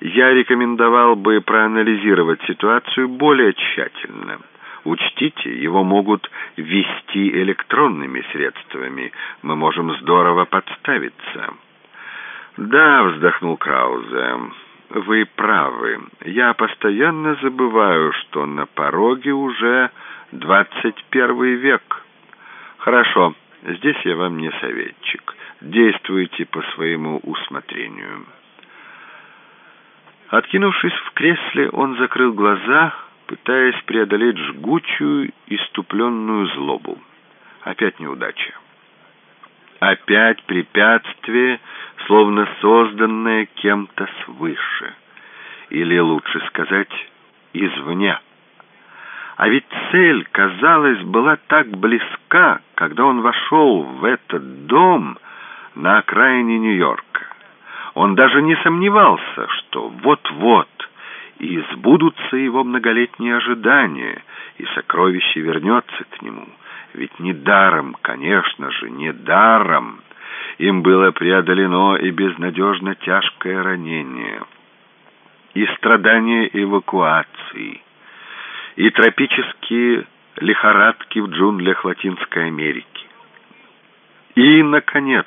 я рекомендовал бы проанализировать ситуацию более тщательно». Учтите, его могут ввести электронными средствами. Мы можем здорово подставиться». «Да», — вздохнул Краузе, — «вы правы. Я постоянно забываю, что на пороге уже двадцать первый век. Хорошо, здесь я вам не советчик. Действуйте по своему усмотрению». Откинувшись в кресле, он закрыл глаза, пытаясь преодолеть жгучую, иступленную злобу. Опять неудача. Опять препятствие, словно созданное кем-то свыше. Или, лучше сказать, извне. А ведь цель, казалось, была так близка, когда он вошел в этот дом на окраине Нью-Йорка. Он даже не сомневался, что вот-вот и сбудутся его многолетние ожидания, и сокровище вернется к нему — Ведь не даром, конечно же, не даром им было преодолено и безнадежно тяжкое ранение, и страдания эвакуации, и тропические лихорадки в джунглях Латинской Америки. И, наконец,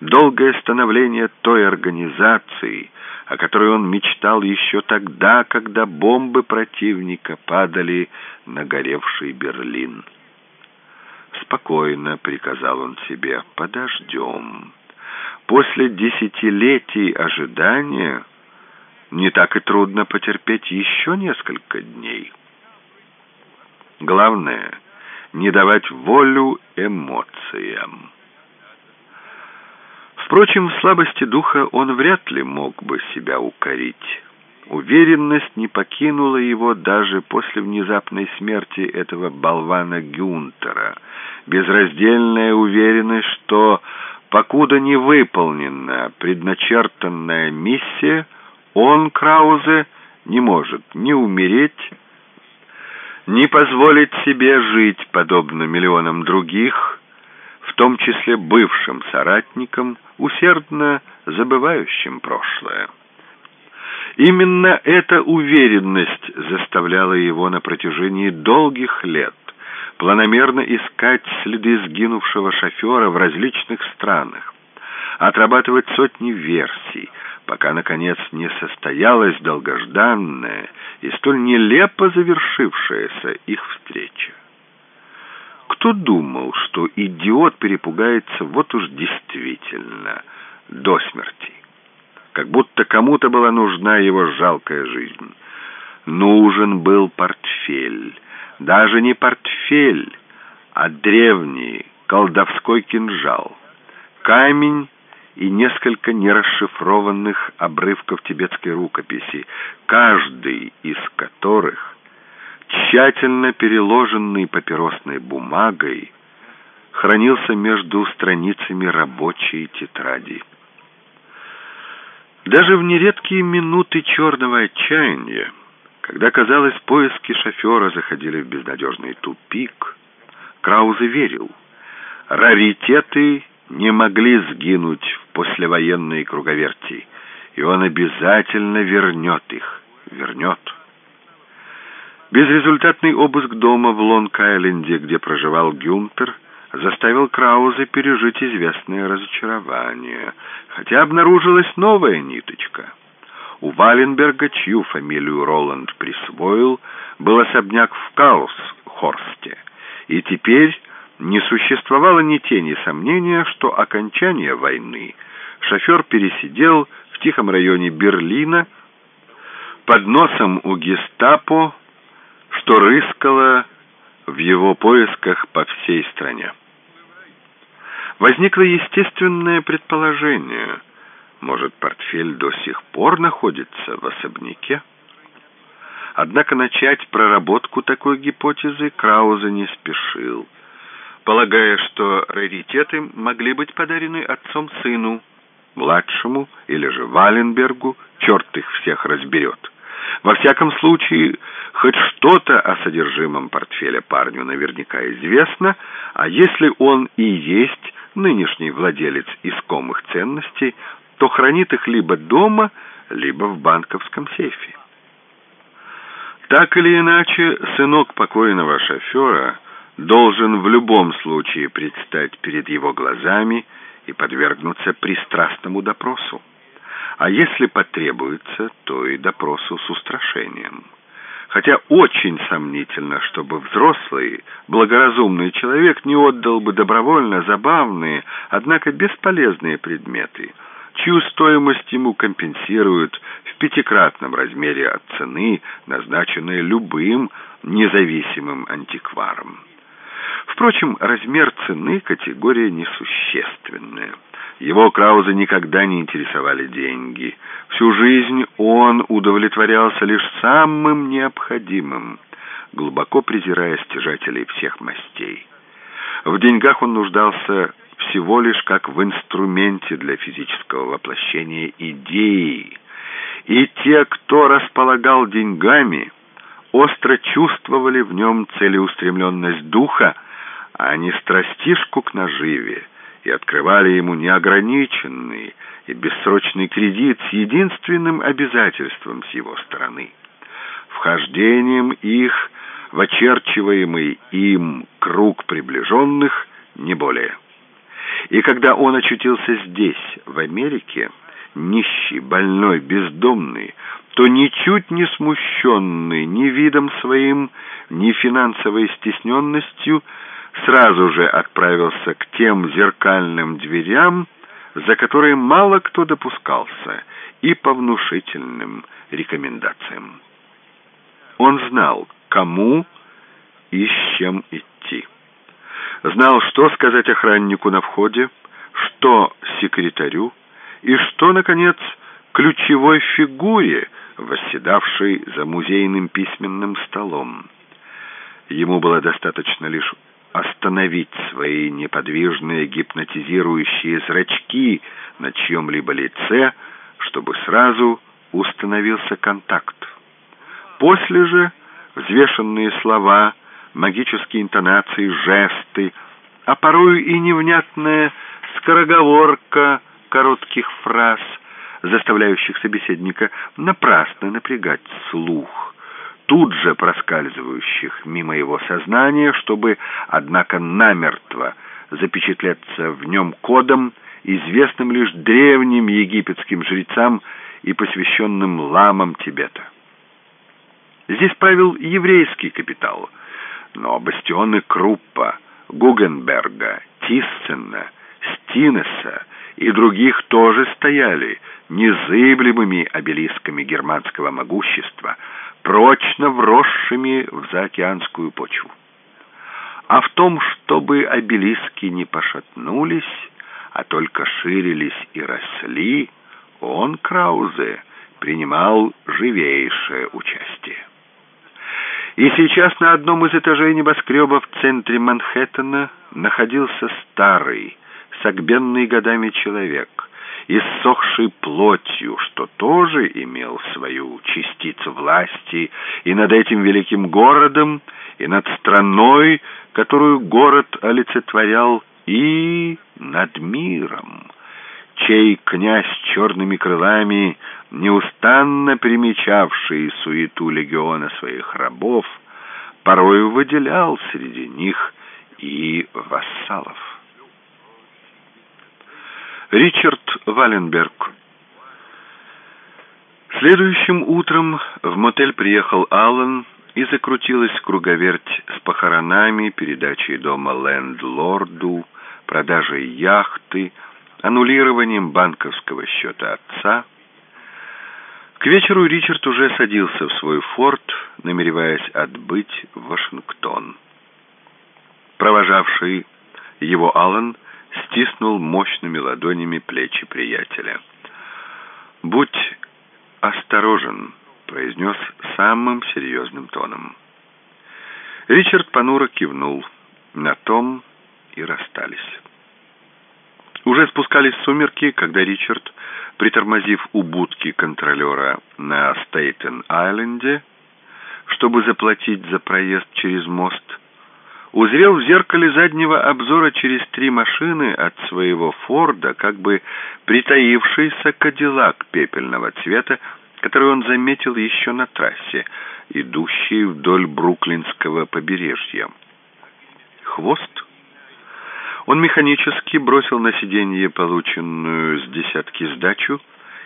долгое становление той организации, о которой он мечтал еще тогда, когда бомбы противника падали на горевший Берлин. «Спокойно», — приказал он себе, — «подождем». После десятилетий ожидания не так и трудно потерпеть еще несколько дней. Главное — не давать волю эмоциям. Впрочем, в слабости духа он вряд ли мог бы себя укорить. Уверенность не покинула его даже после внезапной смерти этого болвана Гюнтера. Безраздельная уверенность, что, покуда не выполнена предначертанная миссия, он, Краузе, не может ни умереть, ни позволить себе жить, подобно миллионам других, в том числе бывшим соратникам, усердно забывающим прошлое. Именно эта уверенность заставляла его на протяжении долгих лет планомерно искать следы сгинувшего шофера в различных странах, отрабатывать сотни версий, пока, наконец, не состоялась долгожданная и столь нелепо завершившаяся их встреча. Кто думал, что идиот перепугается вот уж действительно до смерти? Как будто кому-то была нужна его жалкая жизнь. Нужен был портфель. Даже не портфель, а древний колдовской кинжал. Камень и несколько нерасшифрованных обрывков тибетской рукописи, каждый из которых тщательно переложенный папиросной бумагой, хранился между страницами рабочей тетради. Даже в нередкие минуты черного отчаяния, когда, казалось, поиски шофера заходили в безнадежный тупик, Краузе верил, раритеты не могли сгинуть в послевоенной круговерти, и он обязательно вернет их, вернет. Безрезультатный обыск дома в Лонг-Айленде, где проживал Гюнтер, заставил Краузе пережить известное разочарование, хотя обнаружилась новая ниточка. У Валенберга, чью фамилию Роланд присвоил, был особняк в Каус-Хорсте, и теперь не существовало ни тени сомнения, что окончание войны шофер пересидел в тихом районе Берлина под носом у гестапо что рыскало в его поисках по всей стране. Возникло естественное предположение. Может, портфель до сих пор находится в особняке? Однако начать проработку такой гипотезы Краузе не спешил, полагая, что раритеты могли быть подарены отцом сыну, младшему или же Валенбергу, черт их всех разберет. Во всяком случае, хоть что-то о содержимом портфеля парню наверняка известно, а если он и есть нынешний владелец искомых ценностей, то хранит их либо дома, либо в банковском сейфе. Так или иначе, сынок покойного шофера должен в любом случае предстать перед его глазами и подвергнуться пристрастному допросу а если потребуется, то и допросу с устрашением. Хотя очень сомнительно, чтобы взрослый, благоразумный человек не отдал бы добровольно забавные, однако бесполезные предметы, чью стоимость ему компенсируют в пятикратном размере от цены, назначенной любым независимым антикваром. Впрочем, размер цены – категория несущественная. Его Крауза никогда не интересовали деньги. Всю жизнь он удовлетворялся лишь самым необходимым, глубоко презирая стяжателей всех мастей. В деньгах он нуждался всего лишь как в инструменте для физического воплощения идеи. И те, кто располагал деньгами, остро чувствовали в нем целеустремленность духа, а не страстишку к наживе, и открывали ему неограниченный и бессрочный кредит с единственным обязательством с его стороны — вхождением их в очерчиваемый им круг приближенных не более. И когда он очутился здесь, в Америке, нищий, больной, бездомный, то ничуть не смущенный ни видом своим, ни финансовой стесненностью, сразу же отправился к тем зеркальным дверям, за которые мало кто допускался, и по внушительным рекомендациям. Он знал, кому и с чем идти. Знал, что сказать охраннику на входе, что секретарю, и что, наконец, ключевой фигуре, восседавшей за музейным письменным столом. Ему было достаточно лишь остановить свои неподвижные гипнотизирующие зрачки на чьем-либо лице, чтобы сразу установился контакт. После же взвешенные слова, магические интонации, жесты, а порою и невнятная скороговорка коротких фраз, заставляющих собеседника напрасно напрягать слух, тут же проскальзывающих мимо его сознания, чтобы, однако, намертво запечатлеться в нем кодом, известным лишь древним египетским жрецам и посвященным ламам Тибета. Здесь правил еврейский капитал, но бастионы Круппа, Гугенберга, Тиссена, Стинеса и других тоже стояли незыблемыми обелисками германского могущества, прочно вросшими в заокеанскую почву. А в том, чтобы обелиски не пошатнулись, а только ширились и росли, он, Краузе, принимал живейшее участие. И сейчас на одном из этажей небоскреба в центре Манхэттена находился старый, согбенный годами человек, иссохший плотью, что тоже имел свою частицу власти и над этим великим городом, и над страной, которую город олицетворял, и над миром, чей князь черными крылами неустанно примечавший суету легиона своих рабов, порою выделял среди них и вассалов. Ричард Валенберг Следующим утром в мотель приехал Аллан, и закрутилась круговерть с похоронами, передачей дома лендлорду, продажей яхты, аннулированием банковского счета отца — к вечеру Ричард уже садился в свой форт, намереваясь отбыть в Вашингтон. Провожавший его Аллан стиснул мощными ладонями плечи приятеля. «Будь осторожен», — произнес самым серьезным тоном. Ричард понуро кивнул. На том и расстались. Уже спускались сумерки, когда Ричард притормозив у будки контролера на Стейтен-Айленде, чтобы заплатить за проезд через мост, узрел в зеркале заднего обзора через три машины от своего Форда как бы притаившийся кадиллак пепельного цвета, который он заметил еще на трассе, идущей вдоль Бруклинского побережья. Хвост он механически бросил на сиденье полученную с десятки сдачу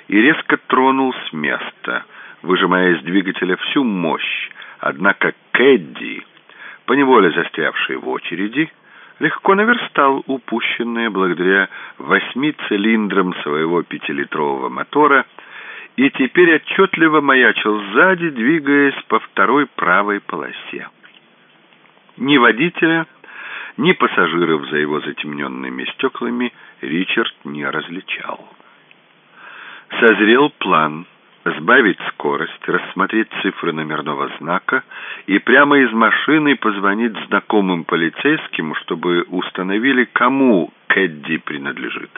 и резко тронул с места, выжимая из двигателя всю мощь. Однако Кэдди, поневоле застрявший в очереди, легко наверстал упущенное благодаря восьми цилиндрам своего пятилитрового мотора и теперь отчетливо маячил сзади, двигаясь по второй правой полосе. Ни водителя, ни пассажиров за его затемненными стеклами Ричард не различал. Созрел план сбавить скорость, рассмотреть цифры номерного знака и прямо из машины позвонить знакомым полицейским, чтобы установили, кому Кэдди принадлежит.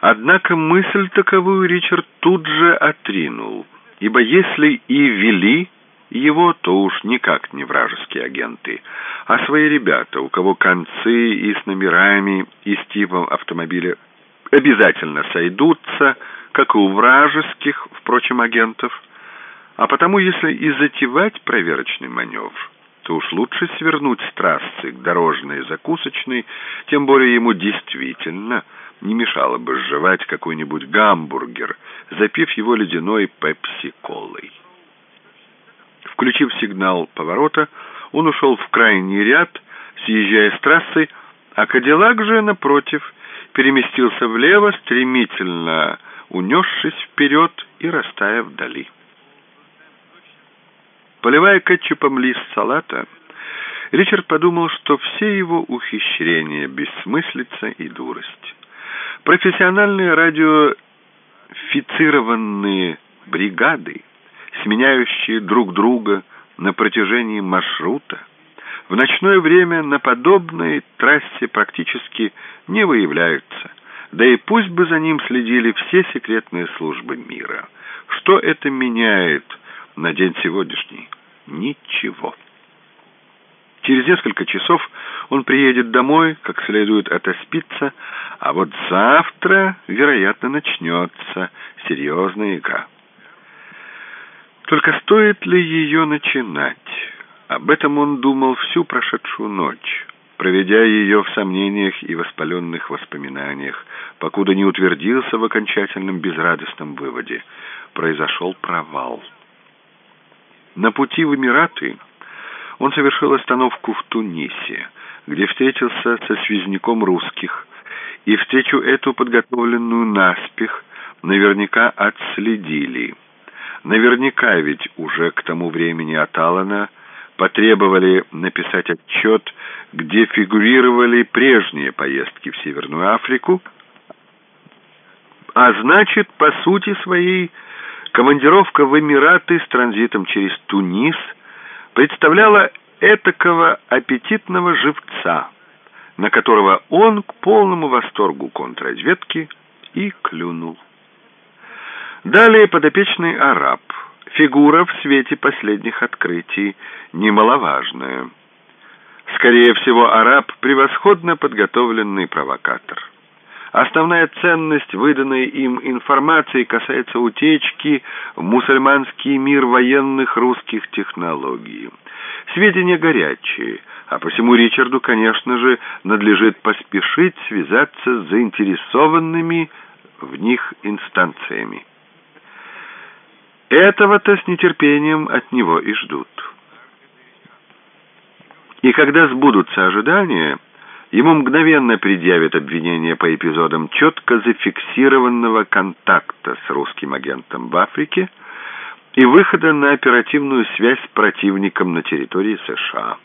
Однако мысль таковую Ричард тут же отринул, ибо если и вели его то уж никак не вражеские агенты, а свои ребята, у кого концы и с номерами, и с типом автомобиля обязательно сойдутся, как и у вражеских, впрочем, агентов. А потому, если и затевать проверочный маневр, то уж лучше свернуть с трассы к дорожной закусочной, тем более ему действительно не мешало бы сживать какой-нибудь гамбургер, запив его ледяной пепси-колой. Включив сигнал поворота, он ушел в крайний ряд, съезжая с трассы, а Кадиллак же, напротив, переместился влево, стремительно унесшись вперед и растая вдали. Поливая кетчупом лист салата, Ричард подумал, что все его ухищрения — бессмыслица и дурость. Профессиональные радиофицированные бригады, сменяющие друг друга на протяжении маршрута, в ночное время на подобной трассе практически не выявляются, да и пусть бы за ним следили все секретные службы мира. Что это меняет на день сегодняшний? Ничего. Через несколько часов он приедет домой, как следует отоспиться, а вот завтра, вероятно, начнется серьезная игра. Только стоит ли ее начинать? Об этом он думал всю прошедшую ночь, проведя ее в сомнениях и воспаленных воспоминаниях, покуда не утвердился в окончательном безрадостном выводе. Произошел провал. На пути в Эмираты он совершил остановку в Тунисе, где встретился со связняком русских, и встречу эту, подготовленную наспех, наверняка отследили. Наверняка ведь уже к тому времени от Алана потребовали написать отчет, где фигурировали прежние поездки в Северную Африку, а значит, по сути своей, Командировка в Эмираты с транзитом через Тунис представляла этакого аппетитного живца, на которого он к полному восторгу контрразведки и клюнул. Далее подопечный араб. Фигура в свете последних открытий немаловажная. Скорее всего, араб – превосходно подготовленный провокатор. Основная ценность выданной им информации касается утечки в мусульманский мир военных русских технологий. Сведения горячие, а посему Ричарду, конечно же, надлежит поспешить связаться с заинтересованными в них инстанциями. Этого-то с нетерпением от него и ждут. И когда сбудутся ожидания... Ему мгновенно предъявят обвинение по эпизодам четко зафиксированного контакта с русским агентом в Африке и выхода на оперативную связь с противником на территории США.